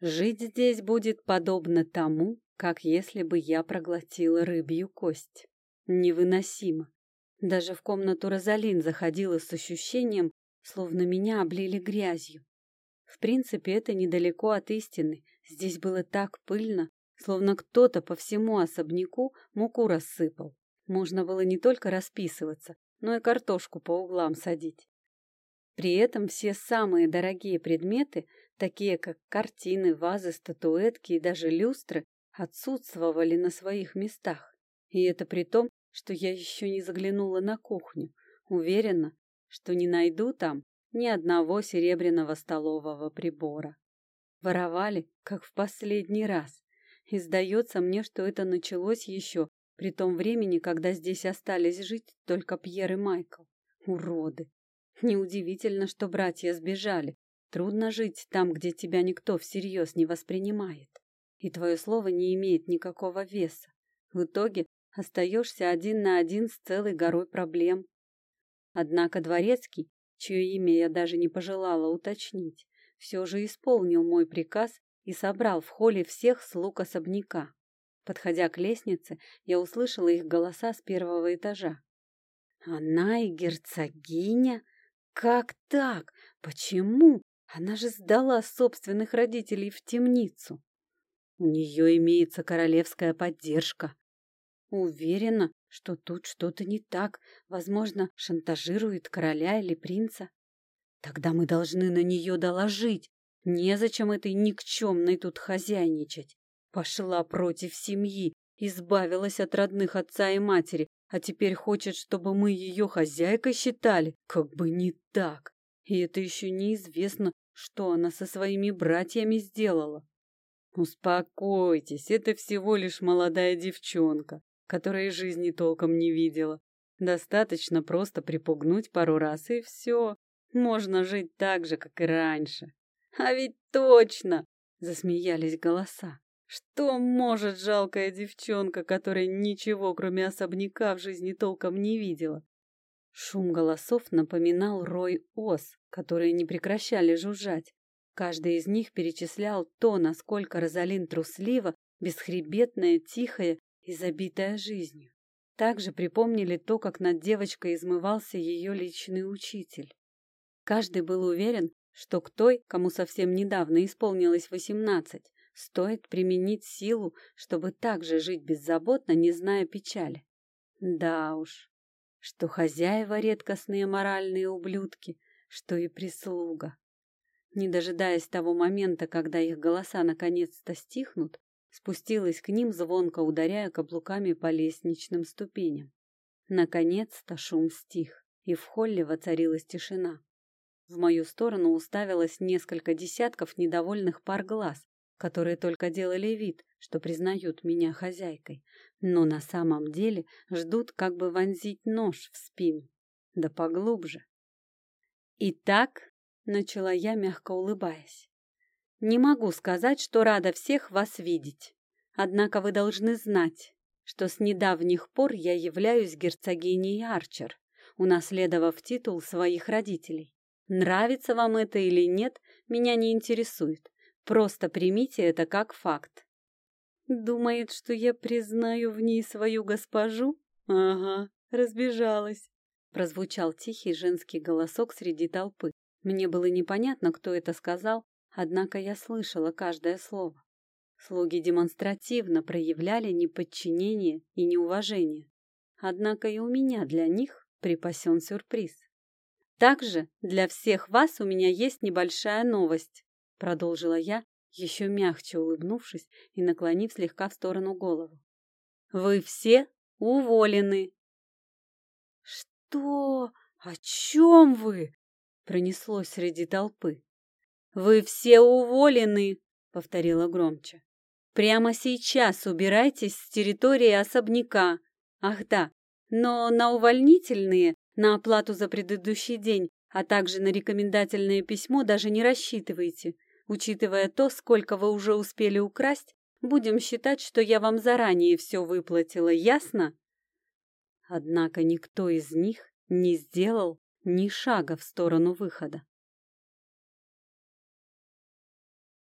Жить здесь будет подобно тому, как если бы я проглотила рыбью кость. Невыносимо. Даже в комнату Розалин заходила с ощущением, словно меня облили грязью. В принципе, это недалеко от истины. Здесь было так пыльно, словно кто-то по всему особняку муку рассыпал. Можно было не только расписываться, но и картошку по углам садить. При этом все самые дорогие предметы, такие как картины, вазы, статуэтки и даже люстры, отсутствовали на своих местах. И это при том, что я еще не заглянула на кухню. Уверена, что не найду там ни одного серебряного столового прибора. Воровали, как в последний раз. И сдается мне, что это началось еще при том времени, когда здесь остались жить только Пьер и Майкл. Уроды! Неудивительно, что братья сбежали. Трудно жить там, где тебя никто всерьез не воспринимает. И твое слово не имеет никакого веса. В итоге остаешься один на один с целой горой проблем. Однако Дворецкий, чье имя я даже не пожелала уточнить, все же исполнил мой приказ и собрал в холле всех слуг особняка. Подходя к лестнице, я услышала их голоса с первого этажа. «Она и герцогиня? Как так? Почему? Она же сдала собственных родителей в темницу. У нее имеется королевская поддержка. Уверена, что тут что-то не так. Возможно, шантажирует короля или принца. Тогда мы должны на нее доложить. Незачем этой никчемной тут хозяйничать. Пошла против семьи, избавилась от родных отца и матери, а теперь хочет, чтобы мы ее хозяйкой считали. Как бы не так. И это еще неизвестно, что она со своими братьями сделала. Успокойтесь, это всего лишь молодая девчонка, которая жизни толком не видела. Достаточно просто припугнуть пару раз, и все. Можно жить так же, как и раньше. А ведь точно! Засмеялись голоса. Что может жалкая девчонка, которая ничего, кроме особняка, в жизни толком не видела? Шум голосов напоминал рой ос, которые не прекращали жужжать. Каждый из них перечислял то, насколько Розалин труслива, бесхребетная, тихая и забитая жизнью. Также припомнили то, как над девочкой измывался ее личный учитель. Каждый был уверен, что к той, кому совсем недавно исполнилось восемнадцать, Стоит применить силу, чтобы так же жить беззаботно, не зная печали. Да уж, что хозяева редкостные моральные ублюдки, что и прислуга. Не дожидаясь того момента, когда их голоса наконец-то стихнут, спустилась к ним, звонко ударяя каблуками по лестничным ступеням. Наконец-то шум стих, и в холле воцарилась тишина. В мою сторону уставилось несколько десятков недовольных пар глаз, которые только делали вид, что признают меня хозяйкой, но на самом деле ждут, как бы вонзить нож в спину, да поглубже. «Итак», — начала я, мягко улыбаясь, — «не могу сказать, что рада всех вас видеть, однако вы должны знать, что с недавних пор я являюсь герцогиней Арчер, унаследовав титул своих родителей. Нравится вам это или нет, меня не интересует. Просто примите это как факт. Думает, что я признаю в ней свою госпожу? Ага, разбежалась. Прозвучал тихий женский голосок среди толпы. Мне было непонятно, кто это сказал, однако я слышала каждое слово. Слуги демонстративно проявляли неподчинение и неуважение. Однако и у меня для них припасен сюрприз. Также для всех вас у меня есть небольшая новость продолжила я, еще мягче улыбнувшись и наклонив слегка в сторону голову. Вы все уволены. Что? О чем вы? Пронеслось среди толпы. Вы все уволены, повторила громче. Прямо сейчас убирайтесь с территории особняка. Ах да, но на увольнительные, на оплату за предыдущий день, а также на рекомендательное письмо даже не рассчитывайте. Учитывая то, сколько вы уже успели украсть, будем считать, что я вам заранее все выплатила, ясно? Однако никто из них не сделал ни шага в сторону выхода.